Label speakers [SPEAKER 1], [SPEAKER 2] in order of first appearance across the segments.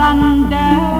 [SPEAKER 1] Randell.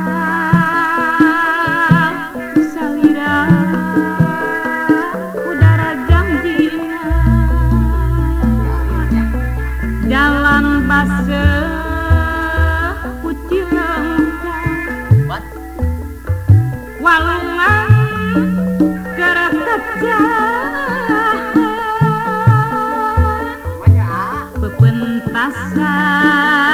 [SPEAKER 1] さ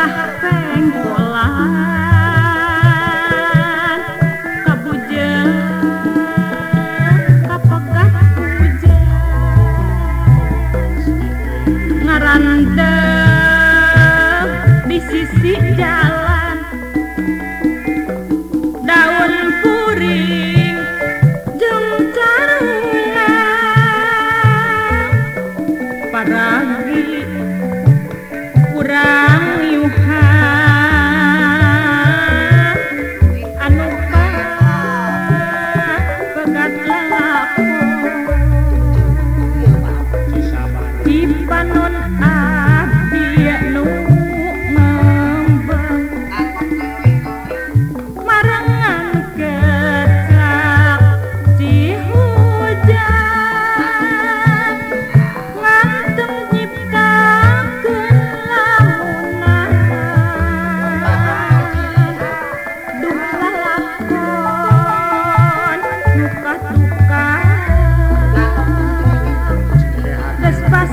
[SPEAKER 1] bah penggolan kabuja kapegah di sisi jalan.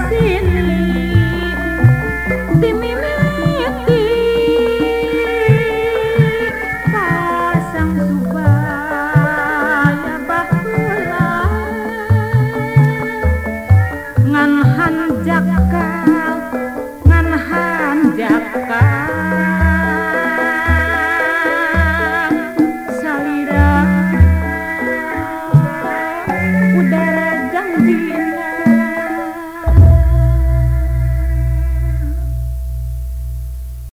[SPEAKER 1] 心里。